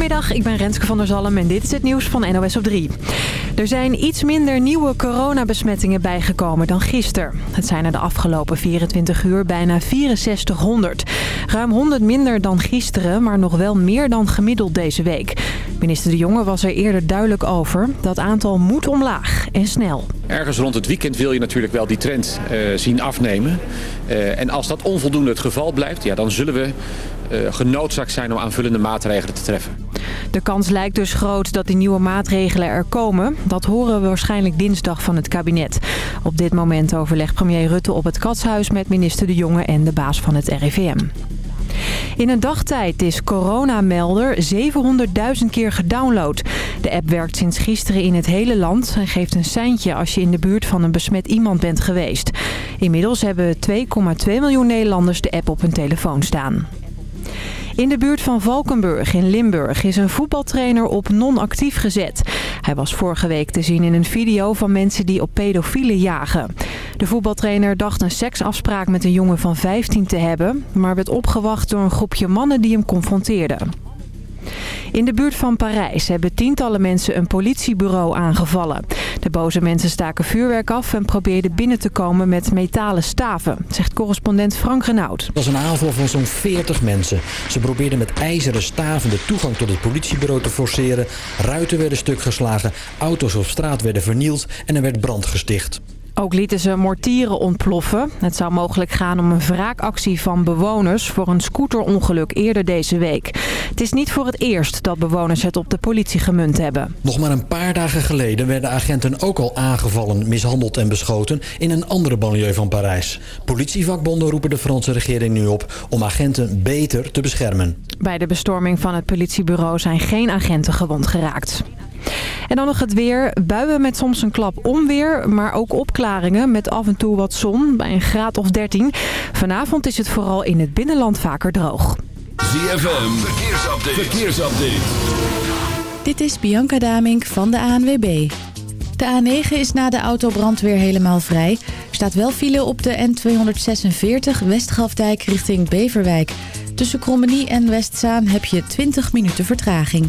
Goedemiddag, ik ben Renske van der Zalm en dit is het nieuws van NOS op 3. Er zijn iets minder nieuwe coronabesmettingen bijgekomen dan gisteren. Het zijn er de afgelopen 24 uur bijna 6400. Ruim 100 minder dan gisteren, maar nog wel meer dan gemiddeld deze week. Minister De Jonge was er eerder duidelijk over. Dat aantal moet omlaag en snel. Ergens rond het weekend wil je natuurlijk wel die trend uh, zien afnemen. Uh, en als dat onvoldoende het geval blijft, ja, dan zullen we uh, genoodzaakt zijn om aanvullende maatregelen te treffen. De kans lijkt dus groot dat die nieuwe maatregelen er komen. Dat horen we waarschijnlijk dinsdag van het kabinet. Op dit moment overlegt premier Rutte op het Katshuis met minister De Jonge en de baas van het RIVM. In een dagtijd is Coronamelder 700.000 keer gedownload. De app werkt sinds gisteren in het hele land en geeft een seintje als je in de buurt van een besmet iemand bent geweest. Inmiddels hebben 2,2 miljoen Nederlanders de app op hun telefoon staan. In de buurt van Valkenburg in Limburg is een voetbaltrainer op non-actief gezet. Hij was vorige week te zien in een video van mensen die op pedofielen jagen. De voetbaltrainer dacht een seksafspraak met een jongen van 15 te hebben... maar werd opgewacht door een groepje mannen die hem confronteerden. In de buurt van Parijs hebben tientallen mensen een politiebureau aangevallen. De boze mensen staken vuurwerk af en probeerden binnen te komen met metalen staven, zegt correspondent Frank Renaud. Het was een aanval van zo'n 40 mensen. Ze probeerden met ijzeren staven de toegang tot het politiebureau te forceren. Ruiten werden stuk geslagen, auto's op straat werden vernield en er werd brand gesticht. Ook lieten ze mortieren ontploffen. Het zou mogelijk gaan om een wraakactie van bewoners voor een scooterongeluk eerder deze week. Het is niet voor het eerst dat bewoners het op de politie gemunt hebben. Nog maar een paar dagen geleden werden agenten ook al aangevallen, mishandeld en beschoten in een andere banlieue van Parijs. Politievakbonden roepen de Franse regering nu op om agenten beter te beschermen. Bij de bestorming van het politiebureau zijn geen agenten gewond geraakt. En dan nog het weer. Buien met soms een klap onweer, maar ook opklaringen met af en toe wat zon bij een graad of 13. Vanavond is het vooral in het binnenland vaker droog. ZFM, verkeersupdate. verkeersupdate. Dit is Bianca Damink van de ANWB. De A9 is na de autobrand weer helemaal vrij. Er staat wel file op de N246 Westgrafdijk richting Beverwijk. Tussen Krommenie en Westzaan heb je 20 minuten vertraging.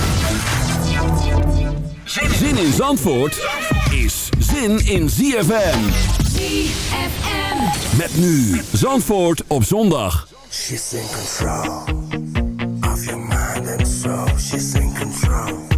Zin in Zandvoort is zin in ZFM. ZFM. Met nu Zandvoort op zondag. She's in control of your mind and soul. She's in control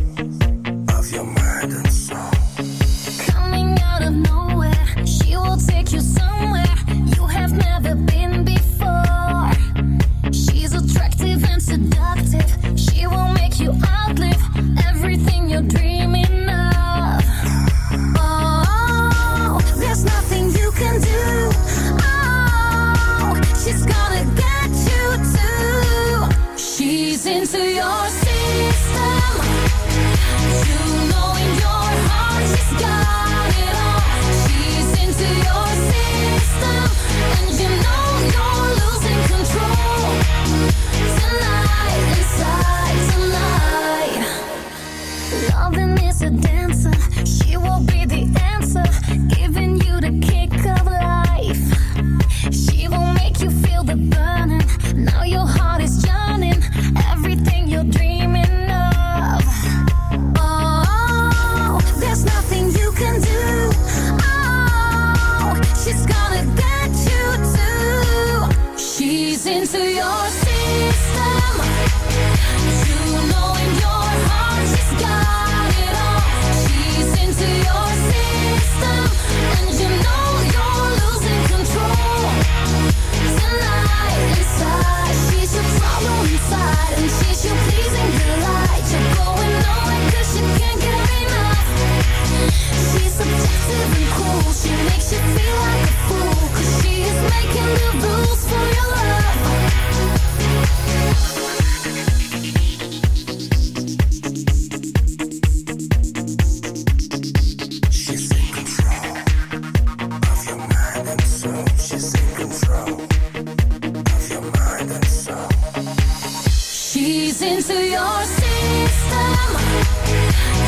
She's into your system.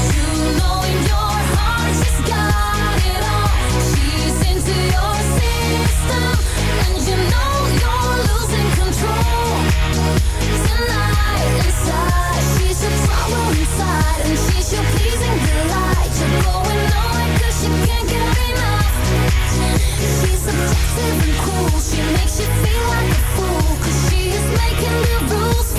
You know in your heart she's got it all. She's into your system, and you know you're losing control tonight. Inside, she's your problem inside, and she's your pleasing delight. You're going nowhere 'cause cause she can't get enough. She's subjective and cool. She makes you feel like a fool 'cause she is making the rules.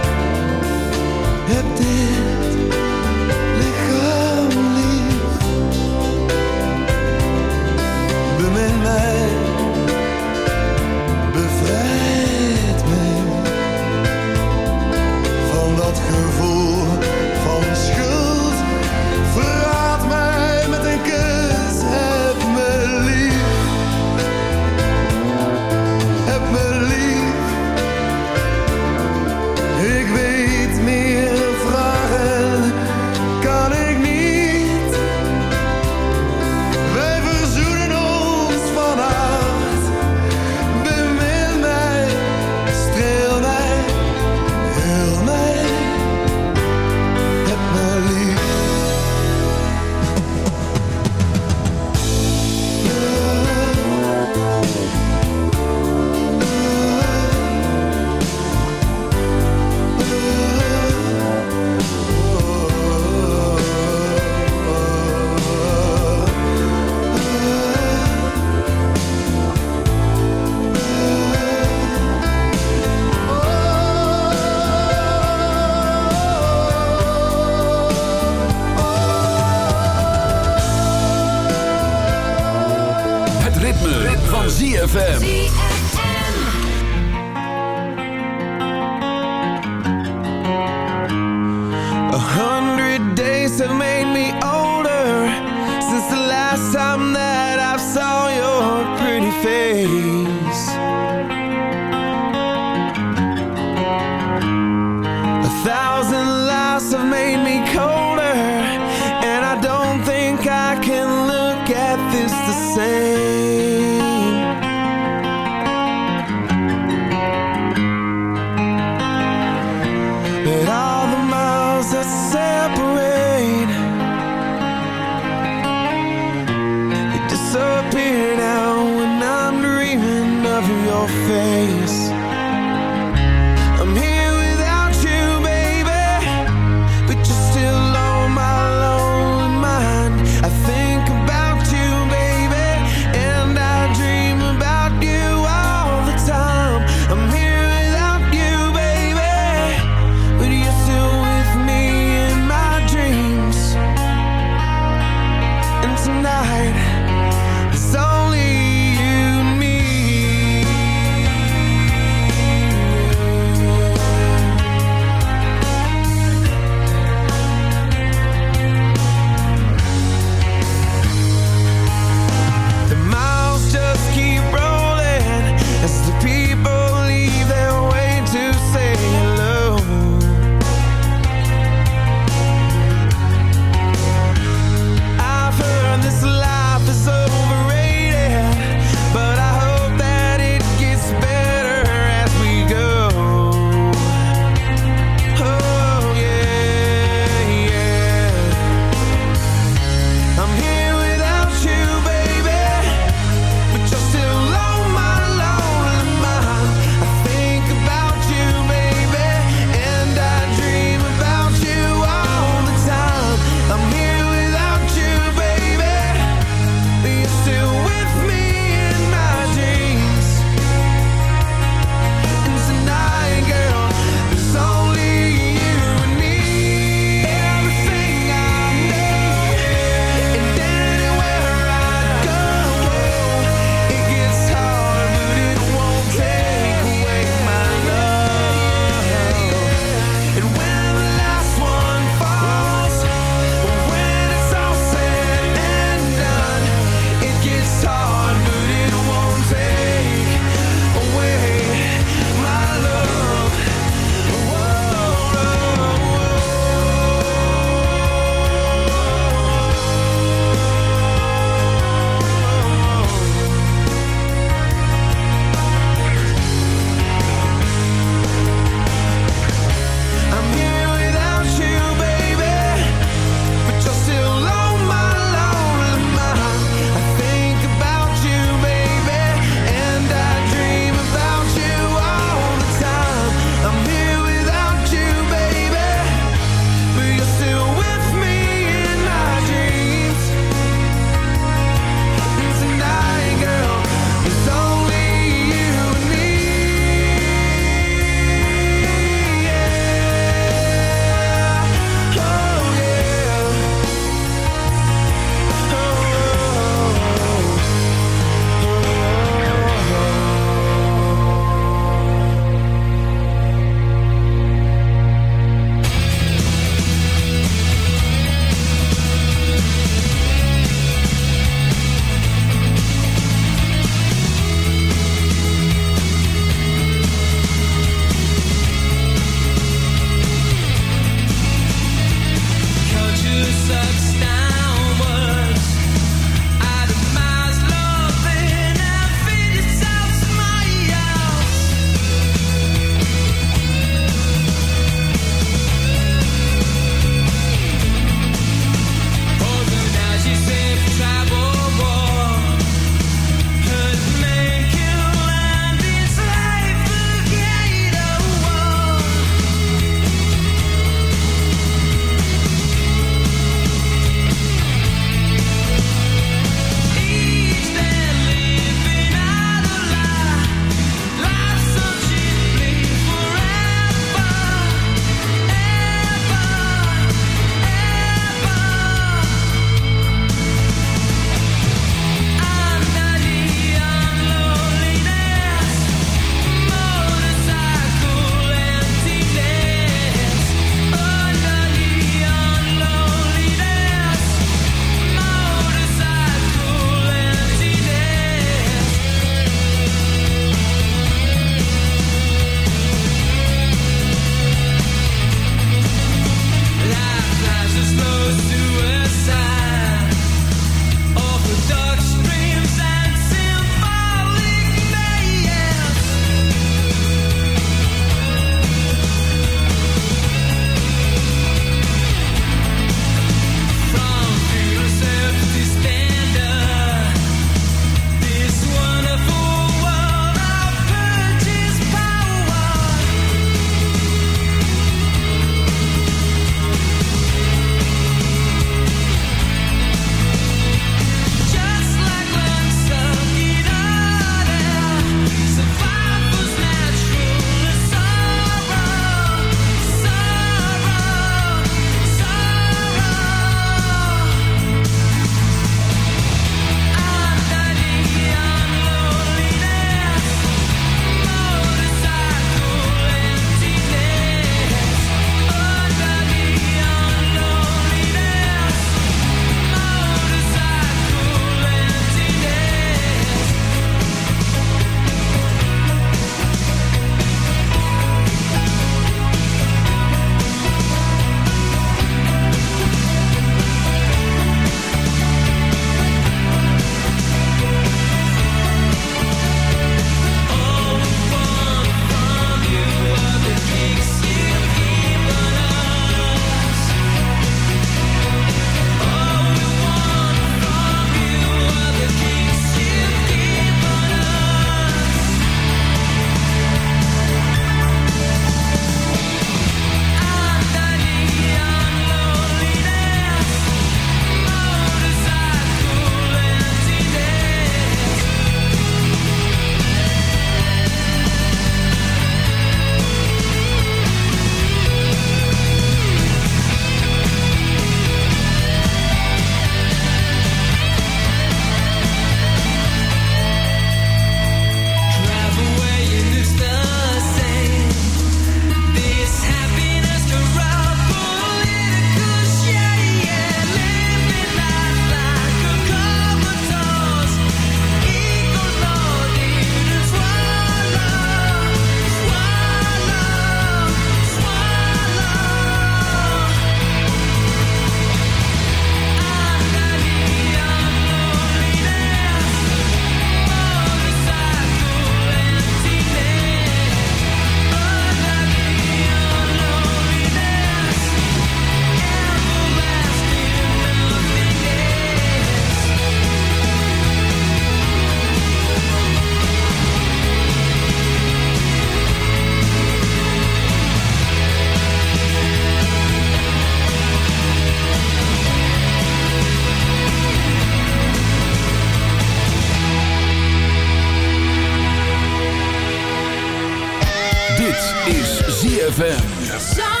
Show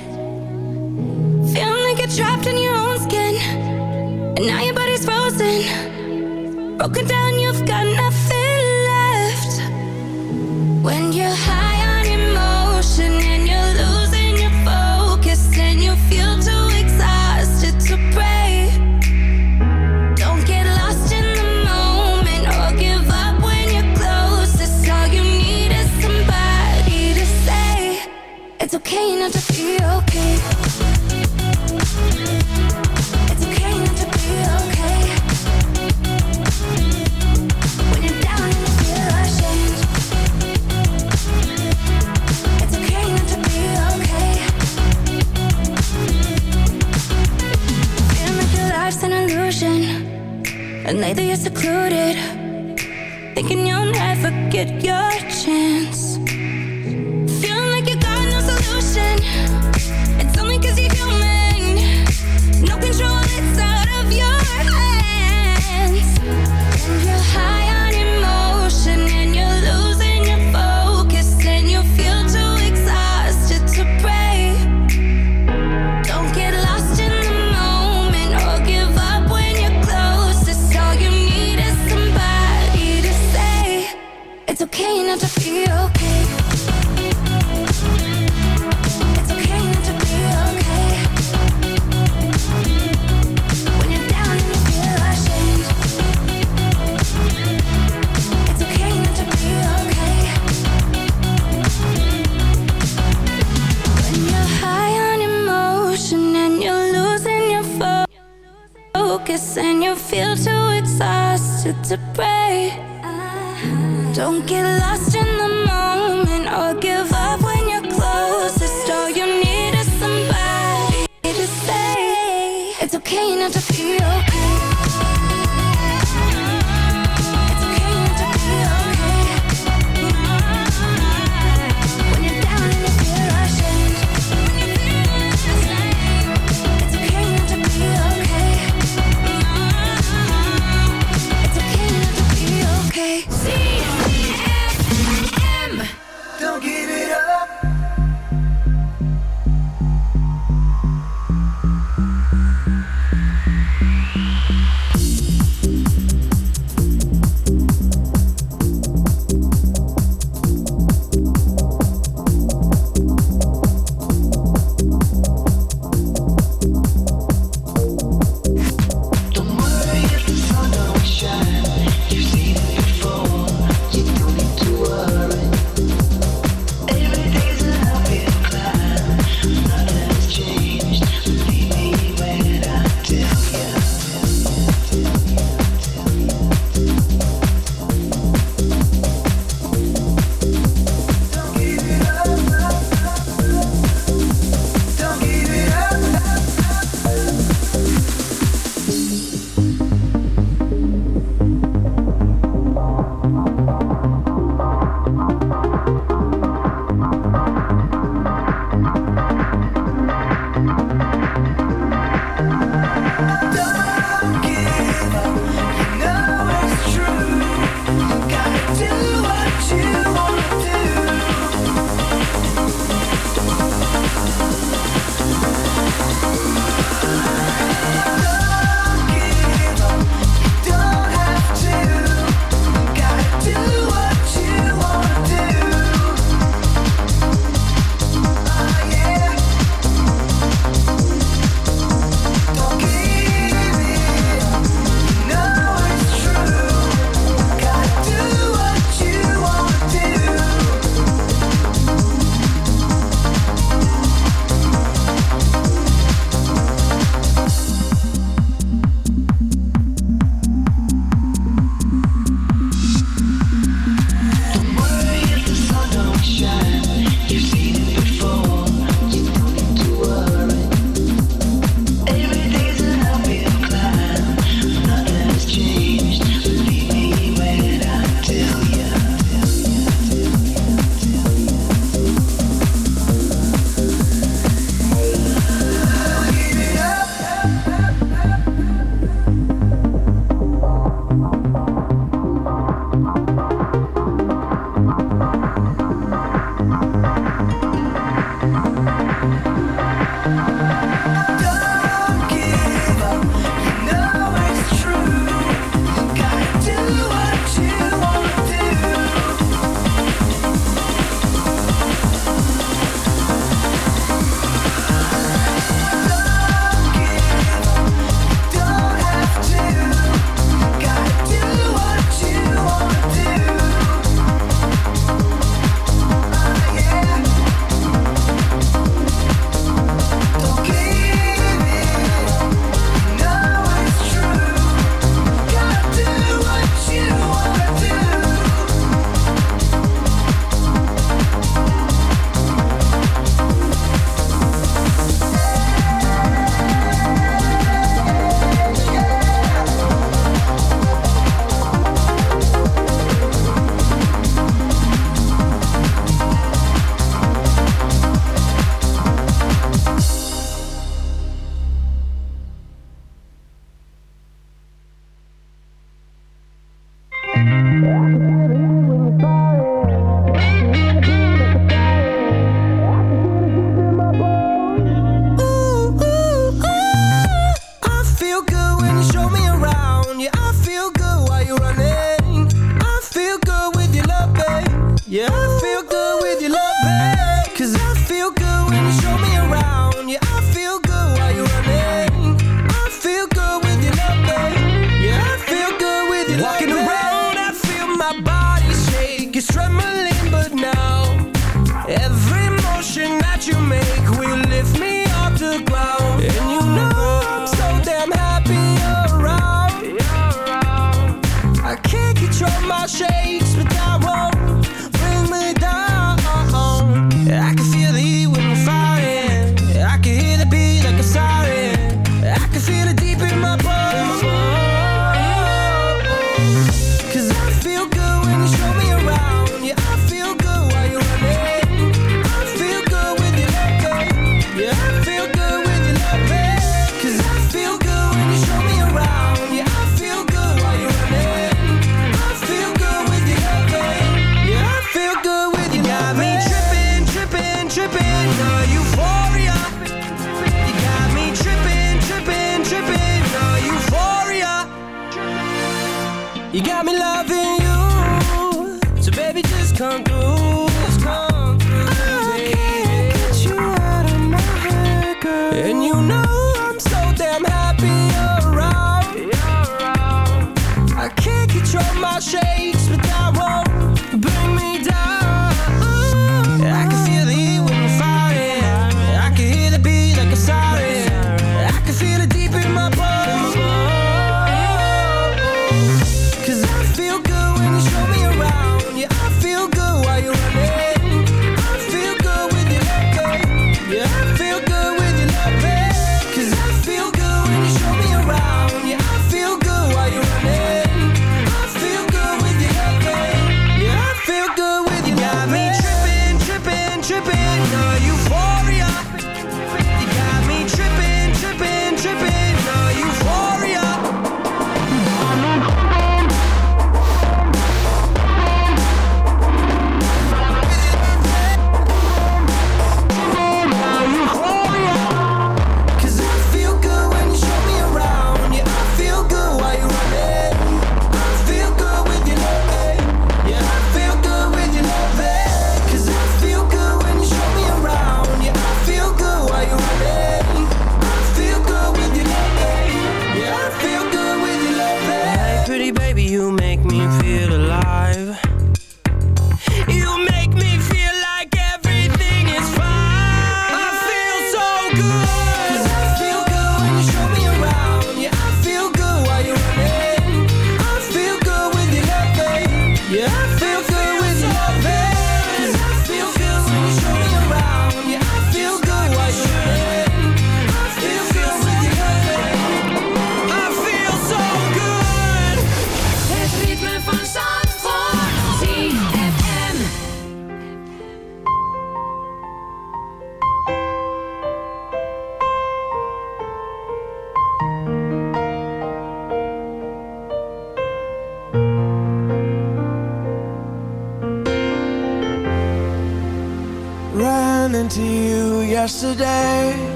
deep in my bones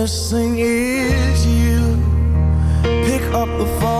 best thing is you. Pick up the phone.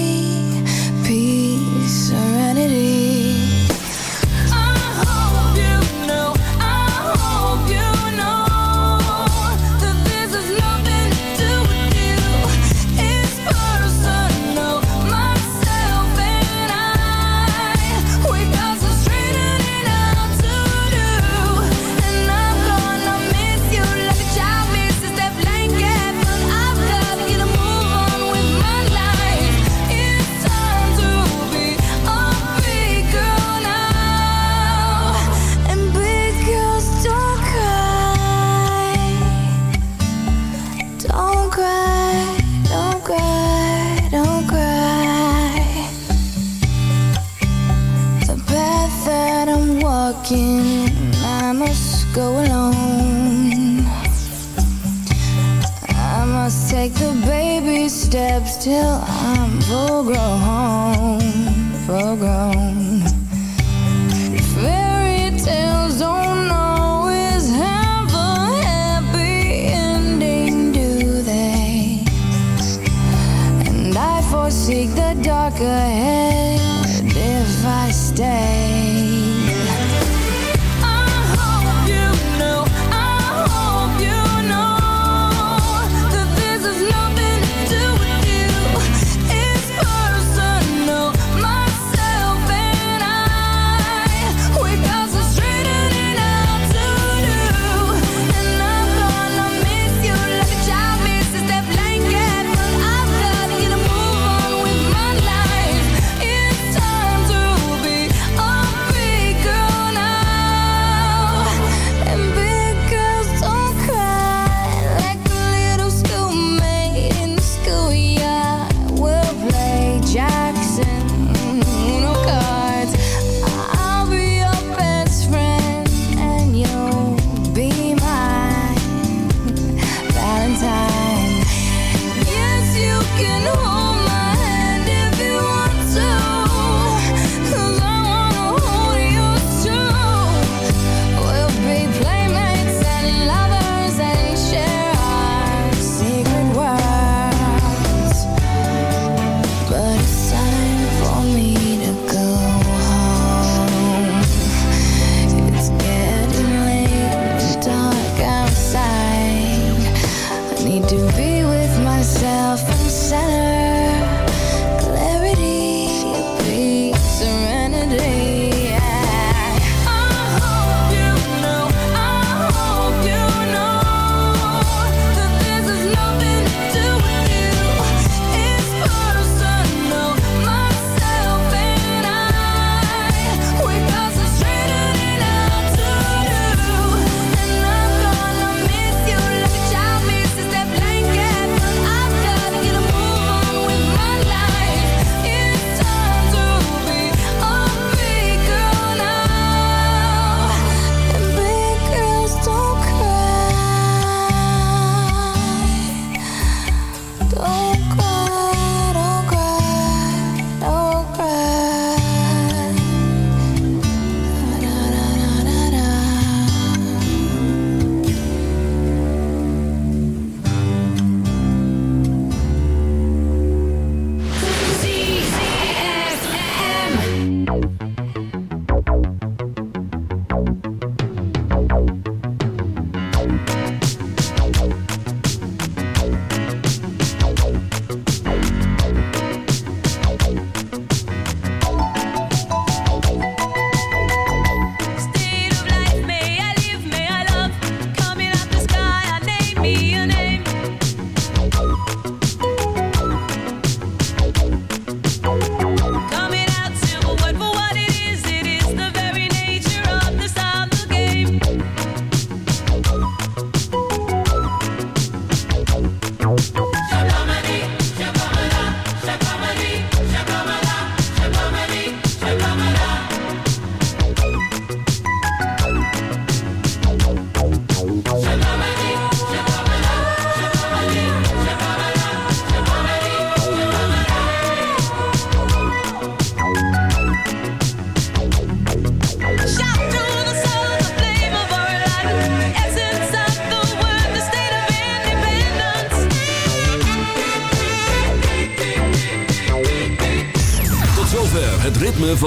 till I'm full grown.